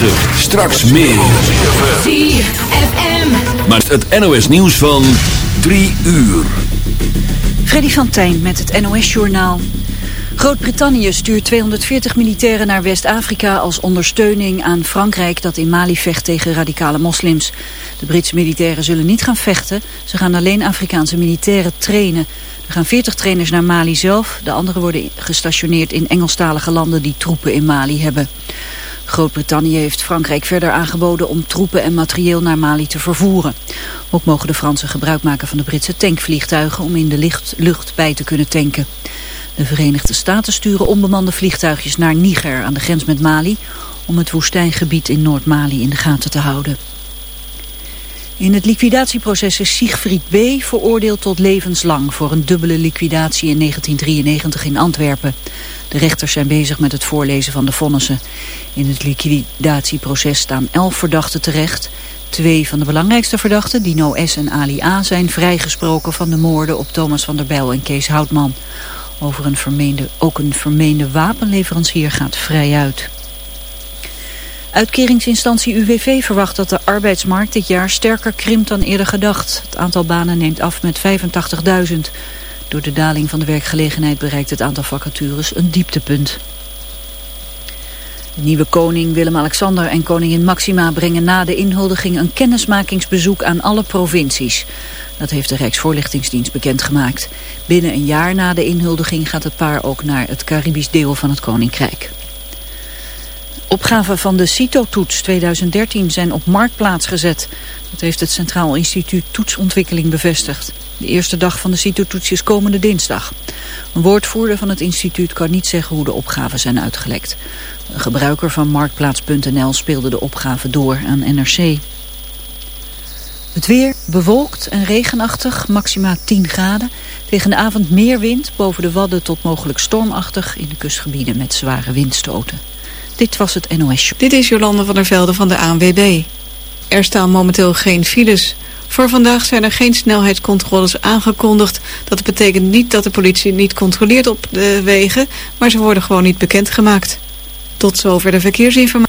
9. Straks meer. 4FM. Maar het NOS nieuws van 3 uur. Freddy van Tijn met het NOS-journaal. Groot-Brittannië stuurt 240 militairen naar West-Afrika als ondersteuning aan Frankrijk dat in Mali vecht tegen radicale moslims. De Britse militairen zullen niet gaan vechten, ze gaan alleen Afrikaanse militairen trainen. Er gaan 40 trainers naar Mali zelf, de anderen worden gestationeerd in Engelstalige landen die troepen in Mali hebben. Groot-Brittannië heeft Frankrijk verder aangeboden om troepen en materieel naar Mali te vervoeren. Ook mogen de Fransen gebruik maken van de Britse tankvliegtuigen om in de lucht bij te kunnen tanken. De Verenigde Staten sturen onbemande vliegtuigjes naar Niger aan de grens met Mali om het woestijngebied in Noord-Mali in de gaten te houden. In het liquidatieproces is Siegfried B. veroordeeld tot levenslang voor een dubbele liquidatie in 1993 in Antwerpen. De rechters zijn bezig met het voorlezen van de vonnissen. In het liquidatieproces staan elf verdachten terecht. Twee van de belangrijkste verdachten, Dino S. en Ali A., zijn vrijgesproken van de moorden op Thomas van der Bijl en Kees Houtman. Over een vermeende, ook een vermeende wapenleverancier gaat vrij uit. Uitkeringsinstantie UWV verwacht dat de arbeidsmarkt dit jaar sterker krimpt dan eerder gedacht. Het aantal banen neemt af met 85.000. Door de daling van de werkgelegenheid bereikt het aantal vacatures een dieptepunt. De nieuwe koning Willem-Alexander en koningin Maxima brengen na de inhuldiging een kennismakingsbezoek aan alle provincies. Dat heeft de Rijksvoorlichtingsdienst bekendgemaakt. Binnen een jaar na de inhuldiging gaat het paar ook naar het Caribisch deel van het koninkrijk. Opgaven van de CITO-toets 2013 zijn op marktplaats gezet. Dat heeft het Centraal Instituut Toetsontwikkeling bevestigd. De eerste dag van de CITO-toets is komende dinsdag. Een woordvoerder van het instituut kan niet zeggen hoe de opgaven zijn uitgelekt. Een gebruiker van Marktplaats.nl speelde de opgave door aan NRC. Het weer bewolkt en regenachtig, maxima 10 graden. Tegen de avond meer wind, boven de Wadden tot mogelijk stormachtig... in de kustgebieden met zware windstoten. Dit was het NOS. Dit is Jolande van der Velde van de ANWB. Er staan momenteel geen files. Voor vandaag zijn er geen snelheidscontroles aangekondigd. Dat betekent niet dat de politie niet controleert op de wegen... maar ze worden gewoon niet bekendgemaakt. Tot zover de verkeersinformatie.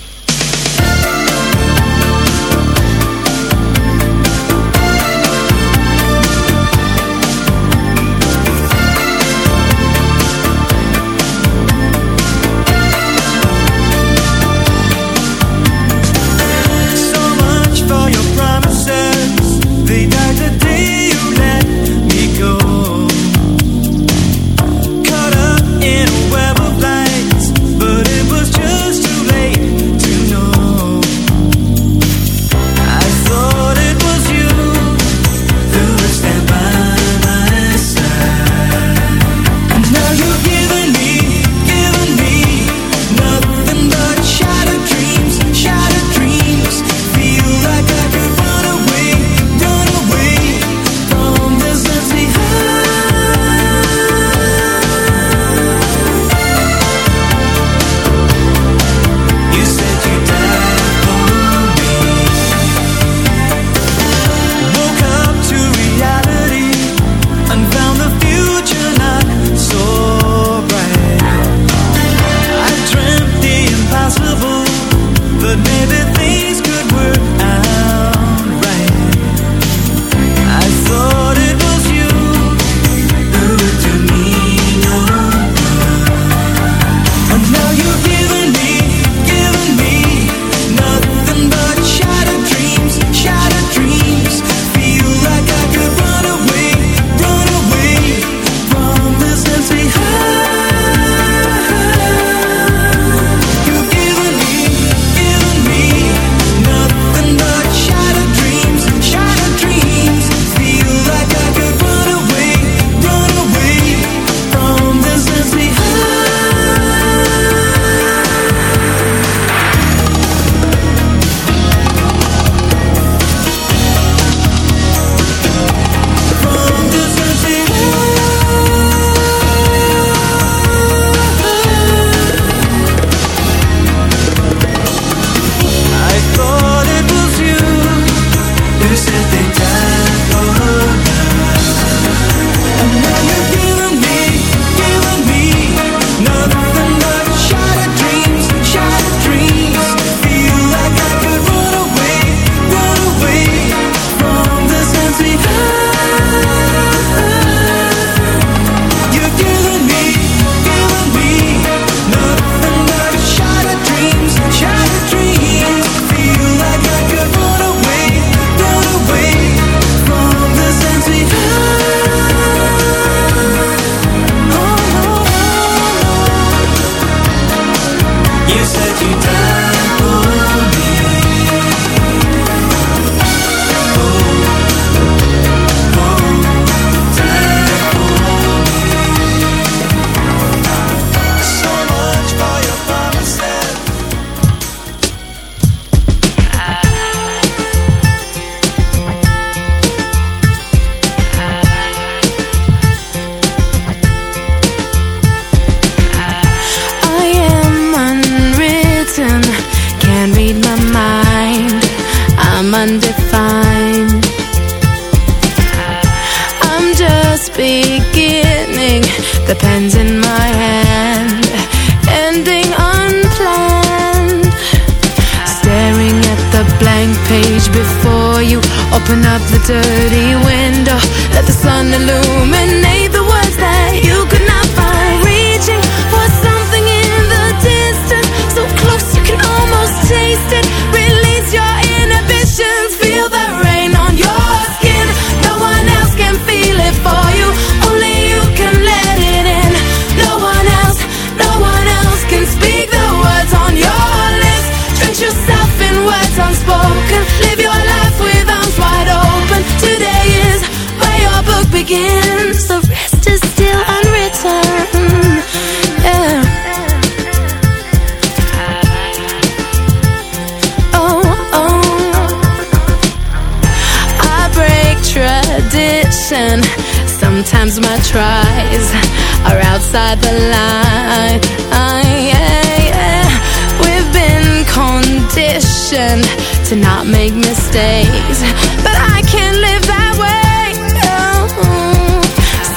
to not make mistakes But I can't live that way oh.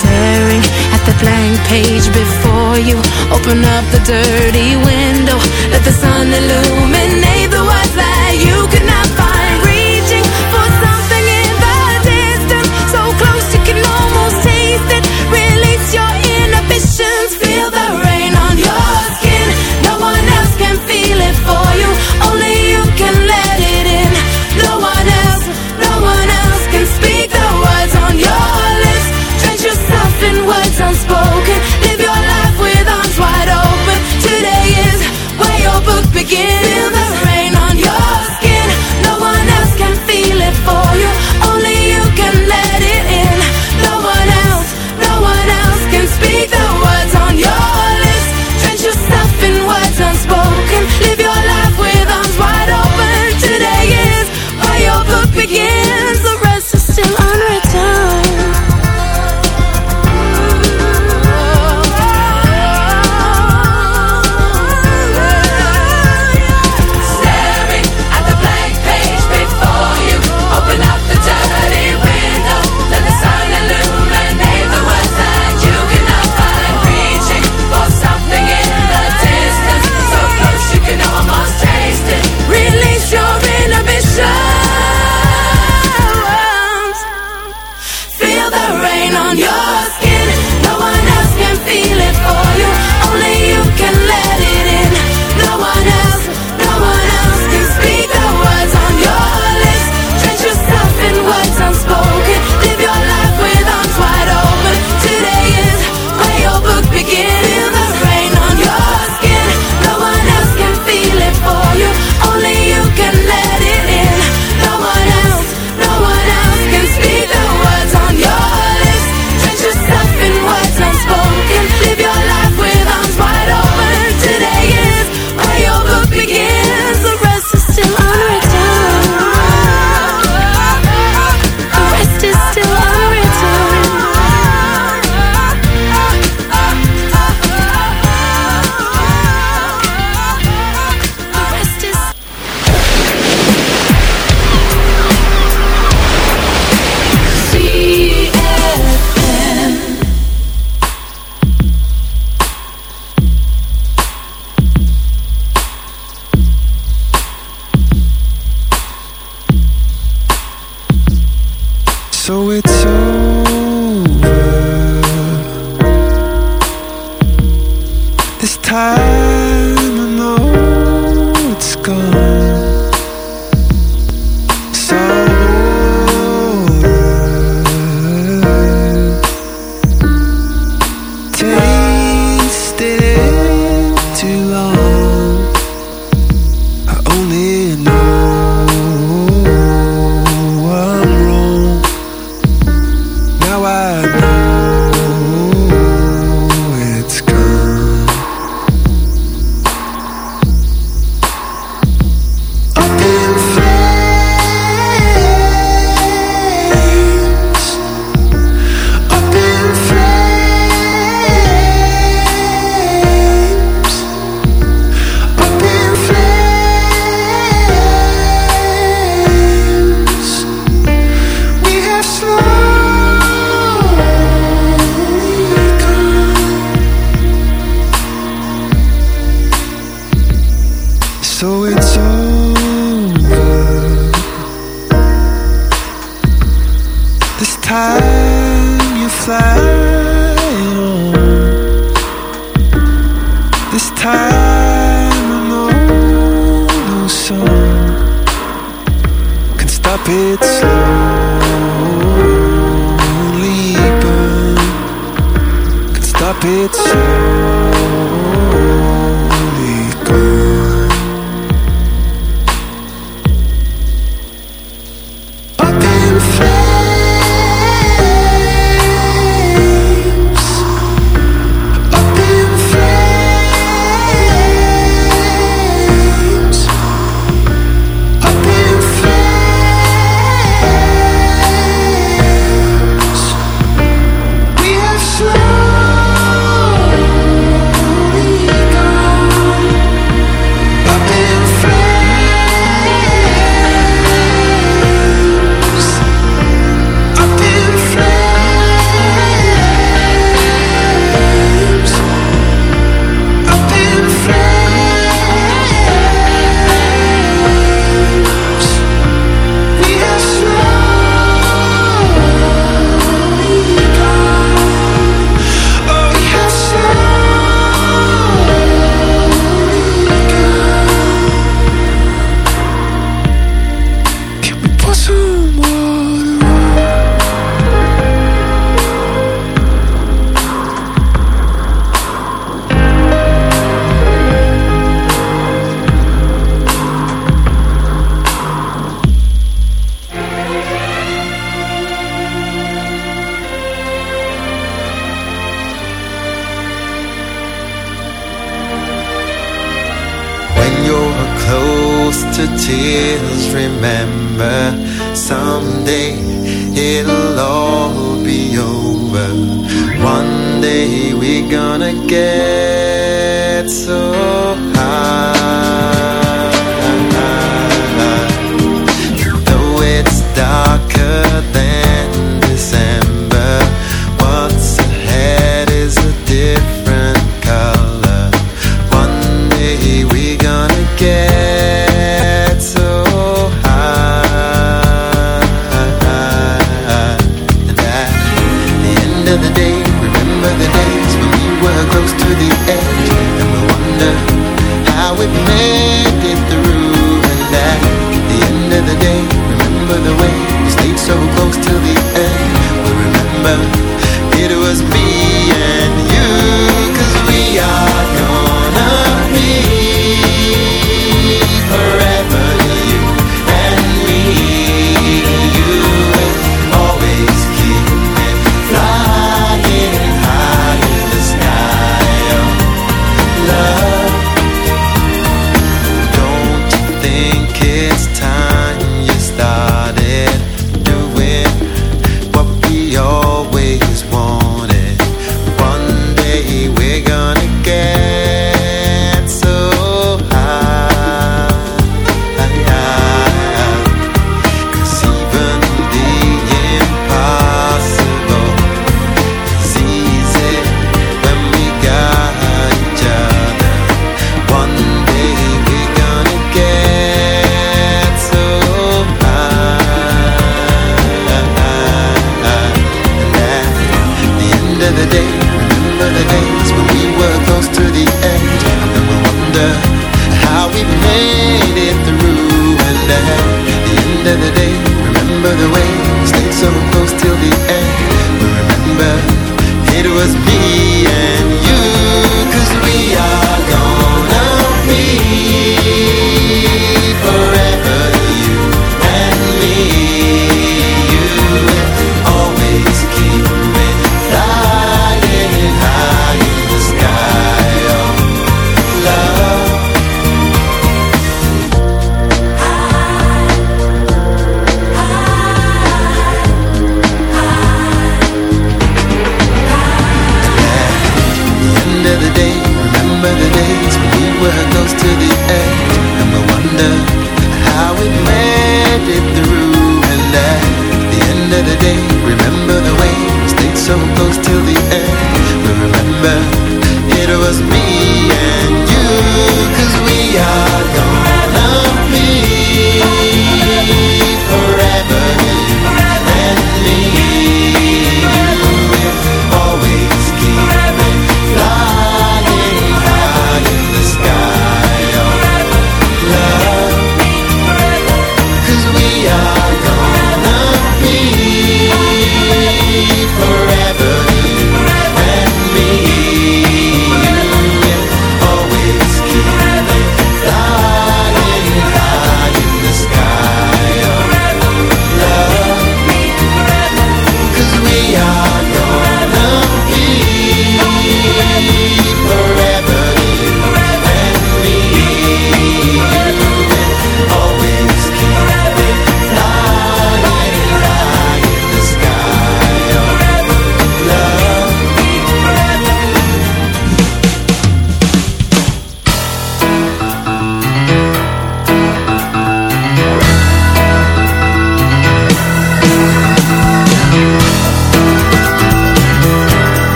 Staring at the blank page before you Open up the dirty window Let the sun illuminate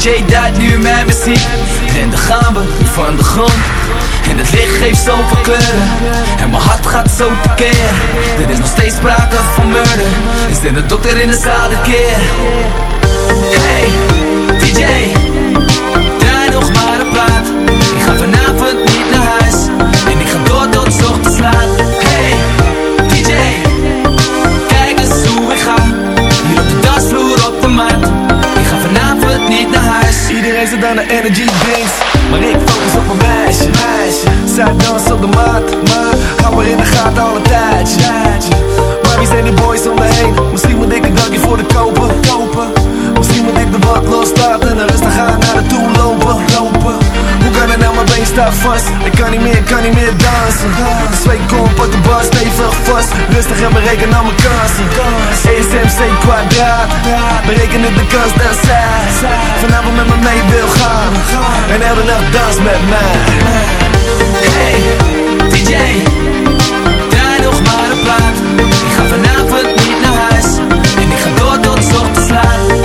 DJ duidt nu mijn muziek. En dan gaan we van de grond. En het licht geeft zoveel kleuren. En mijn hart gaat zo tekeer Er is nog steeds sprake van murder. Is dit de dokter in de zaal keer? Hey, DJ Draai nog maar een plaat. Ik ga vanavond niet naar huis. En ik ga door tot ochtends laat Aan de energy drinks. Maar ik focus op een meisje, meisje. Zij danst op de mat Maar hou maar in de gaten al een tijdje. Maar wie zijn die boys om me heen? Misschien moet ik een dankje voor de kopen, kopen. Misschien moet ik de wat loslaten En rustig gaan naar de toe lopen, lopen Hoe kan het nou, mijn been staat vast. Ik kan niet meer, kan niet meer dansen. Twee kom, pak de bar stevig vast. Rustig en bereken al mijn kansen. ESMC kwadraat. Berekenen de kans dat zij Vanavond met me mee wil gaan. En elke nacht dans met mij. Hey, DJ Draai nog maar een plaat. Ik ga vanavond niet naar huis. En ik ga door tot ochtends laat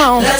Come on.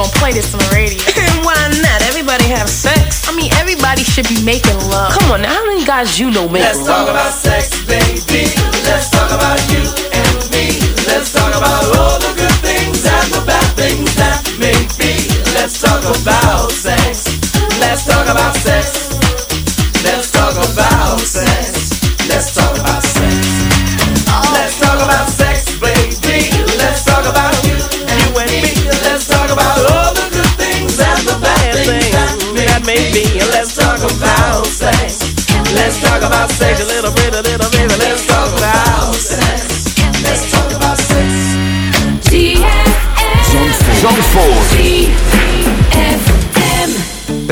gonna play this on the radio. And why not? Everybody have sex. I mean, everybody should be making love. Come on, now, how many guys you know make Let's love? talk about sex, baby. Let's talk about you and me. Let's talk about all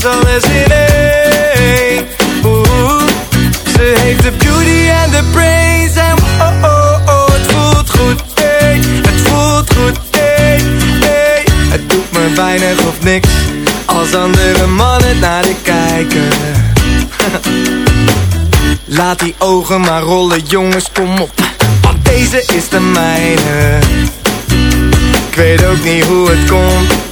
alles in. Oeh, ze heeft de beauty en de brains en oh, oh, oh, het voelt goed, hey, het voelt goed, hey, hey. Het doet me weinig of niks als andere mannen naar de kijken. Laat die ogen maar rollen, jongens, kom op, want deze is de mijne. Ik weet ook niet hoe het komt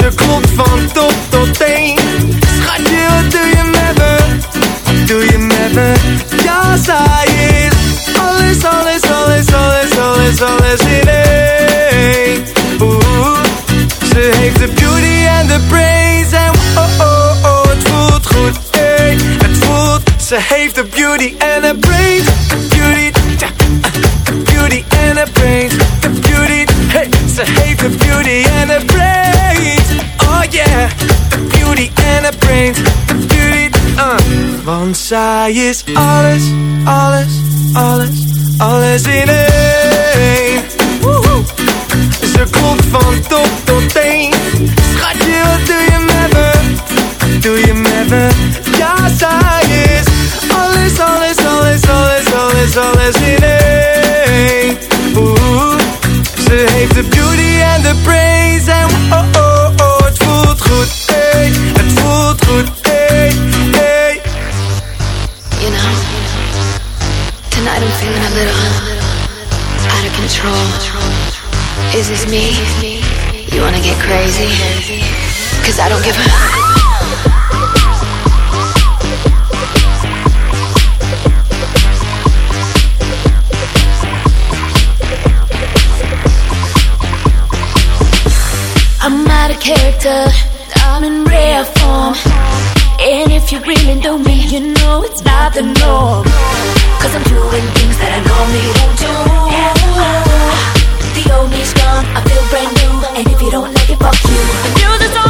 Ze klopt van top tot teen Schatje, wat doe je met me? Doe je met me? Ja, zij is alles, alles, alles, alles, alles, alles in één Oeh. Ze heeft de beauty en de brains en oh, oh, oh, het voelt goed, hey, het voelt Ze heeft de beauty en de brains, beauty, tja, de beauty en de brains, de beauty, hey, ze heeft de beauty en de brains, oh yeah, de beauty en de brains, de beauty, uh, want zij is alles, alles, alles, alles in één. Ze klopt van top tot teen Schatje, wat doe je met me? Doe je met me? Ja, zij is Alles, alles, alles, alles, alles, alles in één Ze heeft de beauty en de brains En oh, oh, goed, hey Het voelt goed, hey, hey You know, tonight I'm feeling a little out of control. Is this me? You wanna get crazy? Cause I don't give a. Character, if you really know me, you know it's not the norm. Cause I'm doing things that I normally won't do. Uh, the old me's gone, I feel brand new. And if you don't like it, fuck you. The music's on and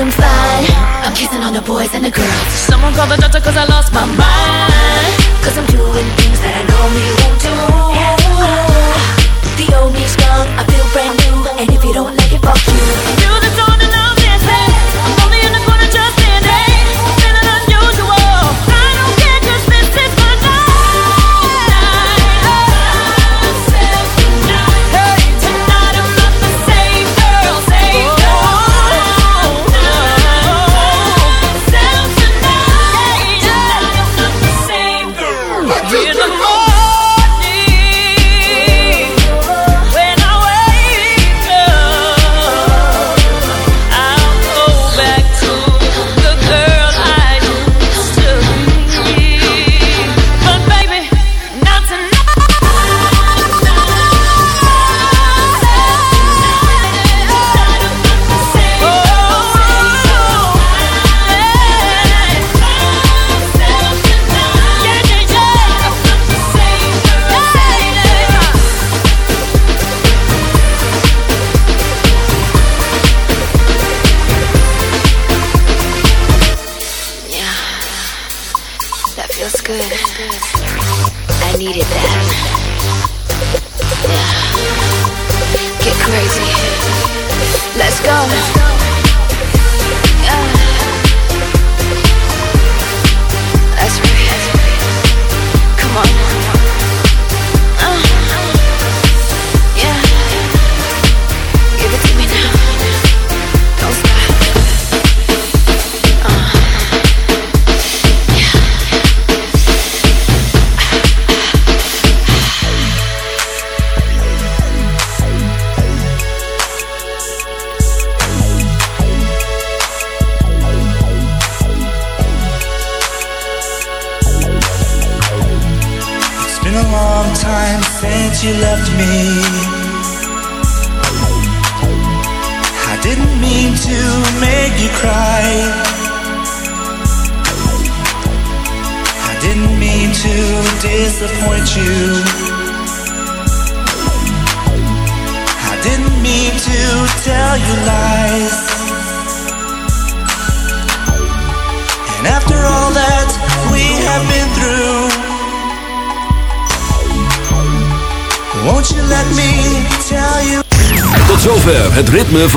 problems fine. I'm kissing on the boys and the girls. Someone call the doctor cause I lost my mind. Cause I'm doing things that I know me won't do. The old me's gone, I feel brand new. And if you don't like it, fuck you.